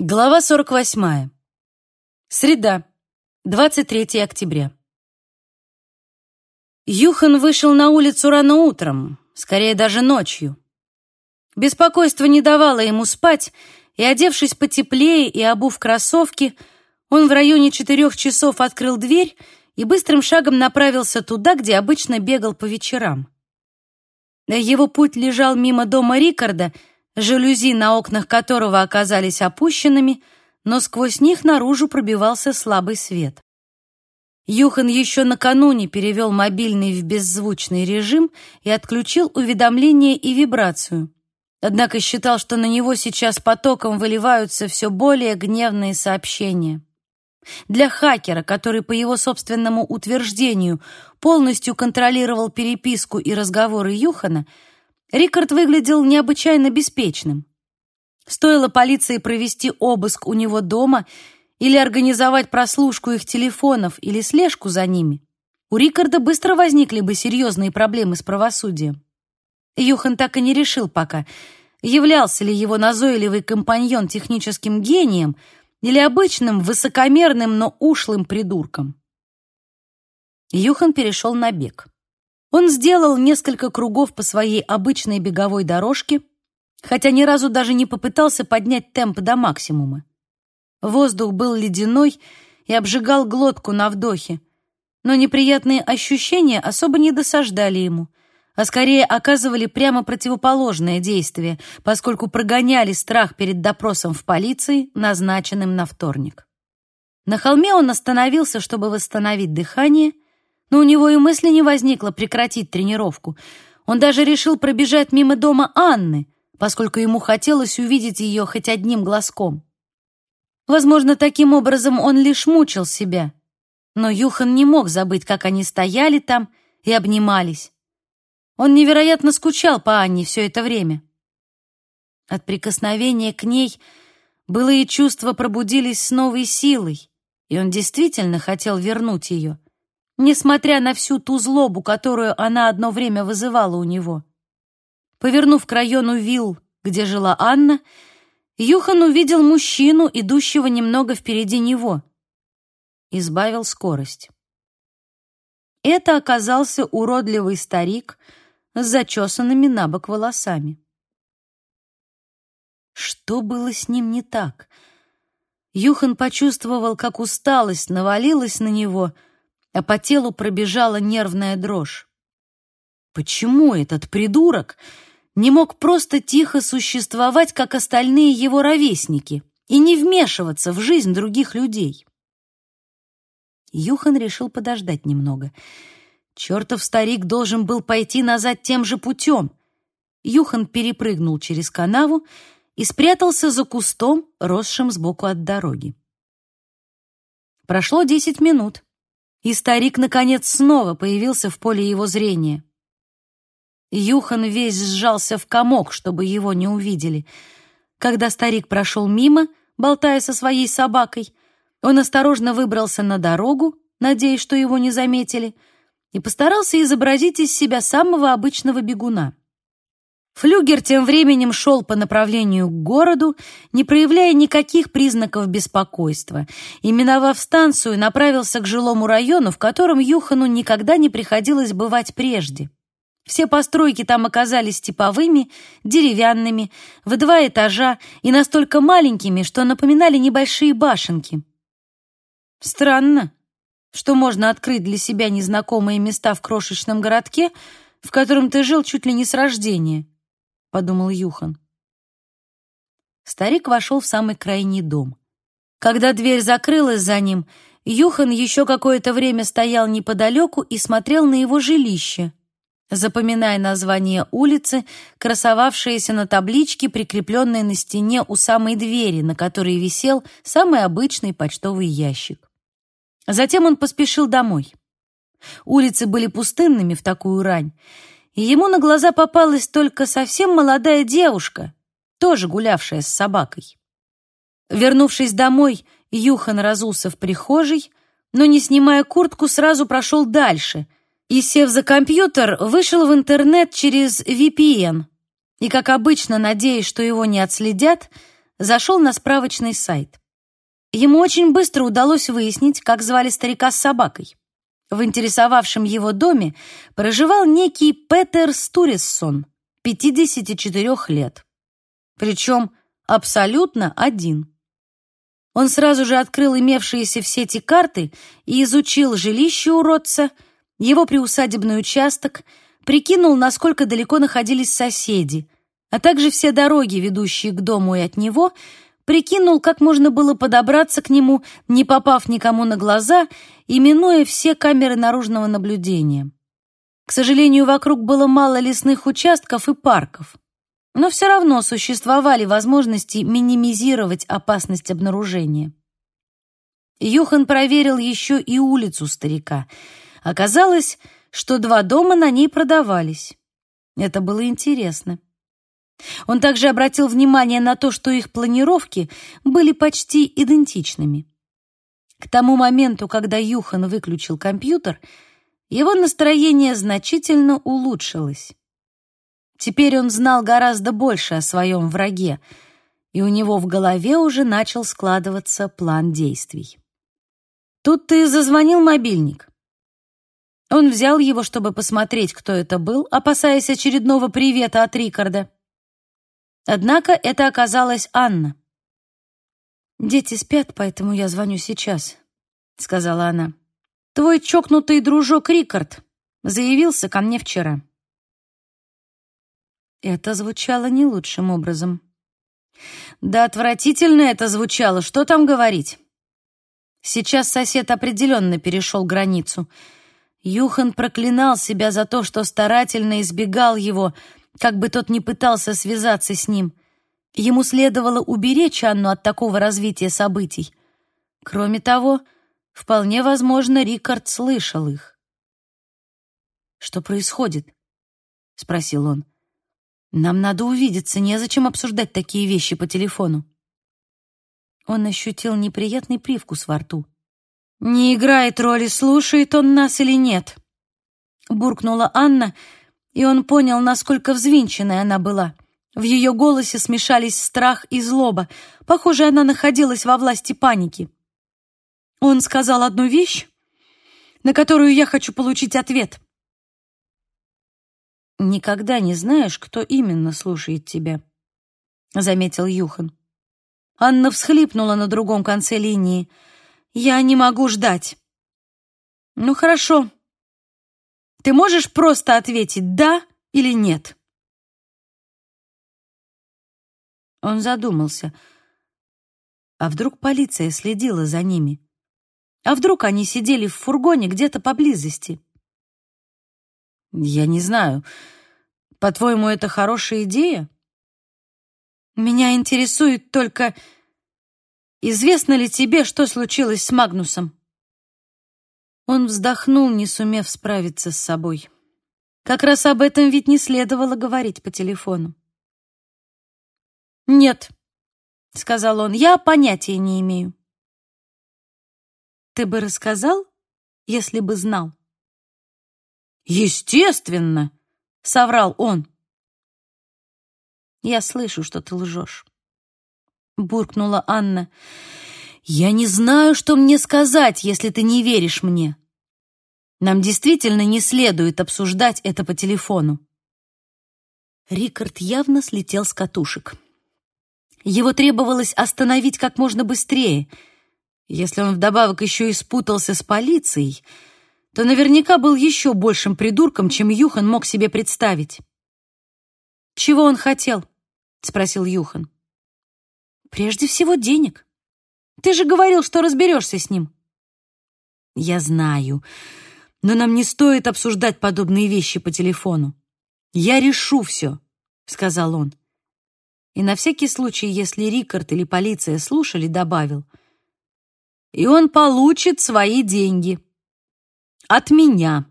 Глава 48. Среда, 23 октября. Юхан вышел на улицу рано утром, скорее даже ночью. Беспокойство не давало ему спать, и, одевшись потеплее и обув кроссовки, он в районе четырех часов открыл дверь и быстрым шагом направился туда, где обычно бегал по вечерам. Его путь лежал мимо дома Рикарда — жалюзи на окнах которого оказались опущенными, но сквозь них наружу пробивался слабый свет. Юхан еще накануне перевел мобильный в беззвучный режим и отключил уведомления и вибрацию. Однако считал, что на него сейчас потоком выливаются все более гневные сообщения. Для хакера, который, по его собственному утверждению, полностью контролировал переписку и разговоры Юхана, Рикард выглядел необычайно беспечным. Стоило полиции провести обыск у него дома или организовать прослушку их телефонов или слежку за ними, у Рикарда быстро возникли бы серьезные проблемы с правосудием. Юхан так и не решил пока, являлся ли его назойливый компаньон техническим гением или обычным высокомерным, но ушлым придурком. Юхан перешел на бег. Он сделал несколько кругов по своей обычной беговой дорожке, хотя ни разу даже не попытался поднять темп до максимума. Воздух был ледяной и обжигал глотку на вдохе, но неприятные ощущения особо не досаждали ему, а скорее оказывали прямо противоположное действие, поскольку прогоняли страх перед допросом в полиции, назначенным на вторник. На холме он остановился, чтобы восстановить дыхание — но у него и мысли не возникло прекратить тренировку. Он даже решил пробежать мимо дома Анны, поскольку ему хотелось увидеть ее хоть одним глазком. Возможно, таким образом он лишь мучил себя. Но Юхан не мог забыть, как они стояли там и обнимались. Он невероятно скучал по Анне все это время. От прикосновения к ней былые чувства пробудились с новой силой, и он действительно хотел вернуть ее несмотря на всю ту злобу, которую она одно время вызывала у него. Повернув к району вилл, где жила Анна, Юхан увидел мужчину, идущего немного впереди него. Избавил скорость. Это оказался уродливый старик с зачесанными на бок волосами. Что было с ним не так? Юхан почувствовал, как усталость навалилась на него — а по телу пробежала нервная дрожь. Почему этот придурок не мог просто тихо существовать, как остальные его ровесники, и не вмешиваться в жизнь других людей? Юхан решил подождать немного. Чертов старик должен был пойти назад тем же путем. Юхан перепрыгнул через канаву и спрятался за кустом, росшим сбоку от дороги. Прошло десять минут и старик, наконец, снова появился в поле его зрения. Юхан весь сжался в комок, чтобы его не увидели. Когда старик прошел мимо, болтая со своей собакой, он осторожно выбрался на дорогу, надеясь, что его не заметили, и постарался изобразить из себя самого обычного бегуна. Флюгер тем временем шел по направлению к городу, не проявляя никаких признаков беспокойства, и, миновав станцию, направился к жилому району, в котором Юхану никогда не приходилось бывать прежде. Все постройки там оказались типовыми, деревянными, в два этажа и настолько маленькими, что напоминали небольшие башенки. Странно, что можно открыть для себя незнакомые места в крошечном городке, в котором ты жил чуть ли не с рождения подумал Юхан. Старик вошел в самый крайний дом. Когда дверь закрылась за ним, Юхан еще какое-то время стоял неподалеку и смотрел на его жилище, запоминая название улицы, красовавшееся на табличке, прикрепленной на стене у самой двери, на которой висел самый обычный почтовый ящик. Затем он поспешил домой. Улицы были пустынными в такую рань, и ему на глаза попалась только совсем молодая девушка, тоже гулявшая с собакой. Вернувшись домой, Юхан разулся в прихожей, но, не снимая куртку, сразу прошел дальше и, сев за компьютер, вышел в интернет через VPN и, как обычно, надеясь, что его не отследят, зашел на справочный сайт. Ему очень быстро удалось выяснить, как звали старика с собакой. В интересовавшем его доме проживал некий Петер Стуриссон, 54 лет. Причем абсолютно один. Он сразу же открыл имевшиеся в сети карты и изучил жилище уродца, его приусадебный участок, прикинул, насколько далеко находились соседи, а также все дороги, ведущие к дому и от него, прикинул, как можно было подобраться к нему, не попав никому на глаза и минуя все камеры наружного наблюдения. К сожалению, вокруг было мало лесных участков и парков, но все равно существовали возможности минимизировать опасность обнаружения. Юхан проверил еще и улицу старика. Оказалось, что два дома на ней продавались. Это было интересно. Он также обратил внимание на то, что их планировки были почти идентичными. К тому моменту, когда Юхан выключил компьютер, его настроение значительно улучшилось. Теперь он знал гораздо больше о своем враге, и у него в голове уже начал складываться план действий. Тут-то и зазвонил мобильник. Он взял его, чтобы посмотреть, кто это был, опасаясь очередного привета от Рикарда. Однако это оказалась Анна. «Дети спят, поэтому я звоню сейчас», — сказала она. «Твой чокнутый дружок Рикард заявился ко мне вчера». Это звучало не лучшим образом. Да отвратительно это звучало, что там говорить. Сейчас сосед определенно перешел границу. Юхан проклинал себя за то, что старательно избегал его, как бы тот ни пытался связаться с ним. Ему следовало уберечь Анну от такого развития событий. Кроме того, вполне возможно, Рикард слышал их. «Что происходит?» — спросил он. Нам надо увидеться, незачем обсуждать такие вещи по телефону. Он ощутил неприятный привкус во рту. «Не играет роли, слушает он нас или нет», — буркнула Анна, и он понял, насколько взвинченной она была. В ее голосе смешались страх и злоба. Похоже, она находилась во власти паники. Он сказал одну вещь, на которую я хочу получить ответ. «Никогда не знаешь, кто именно слушает тебя», — заметил Юхан. Анна всхлипнула на другом конце линии. «Я не могу ждать». «Ну хорошо. Ты можешь просто ответить «да» или «нет»?» Он задумался. А вдруг полиция следила за ними? А вдруг они сидели в фургоне где-то поблизости? Я не знаю. По-твоему, это хорошая идея? Меня интересует только, известно ли тебе, что случилось с Магнусом? Он вздохнул, не сумев справиться с собой. Как раз об этом ведь не следовало говорить по телефону. «Нет», — сказал он, — «я понятия не имею». «Ты бы рассказал, если бы знал?» «Естественно!» — соврал он. «Я слышу, что ты лжешь», — буркнула Анна. «Я не знаю, что мне сказать, если ты не веришь мне. Нам действительно не следует обсуждать это по телефону». Рикард явно слетел с катушек. Его требовалось остановить как можно быстрее. Если он вдобавок еще и спутался с полицией — то наверняка был еще большим придурком, чем Юхан мог себе представить. «Чего он хотел?» — спросил Юхан. «Прежде всего денег. Ты же говорил, что разберешься с ним». «Я знаю, но нам не стоит обсуждать подобные вещи по телефону. Я решу все», — сказал он. И на всякий случай, если Рикард или полиция слушали, добавил. «И он получит свои деньги». От меня.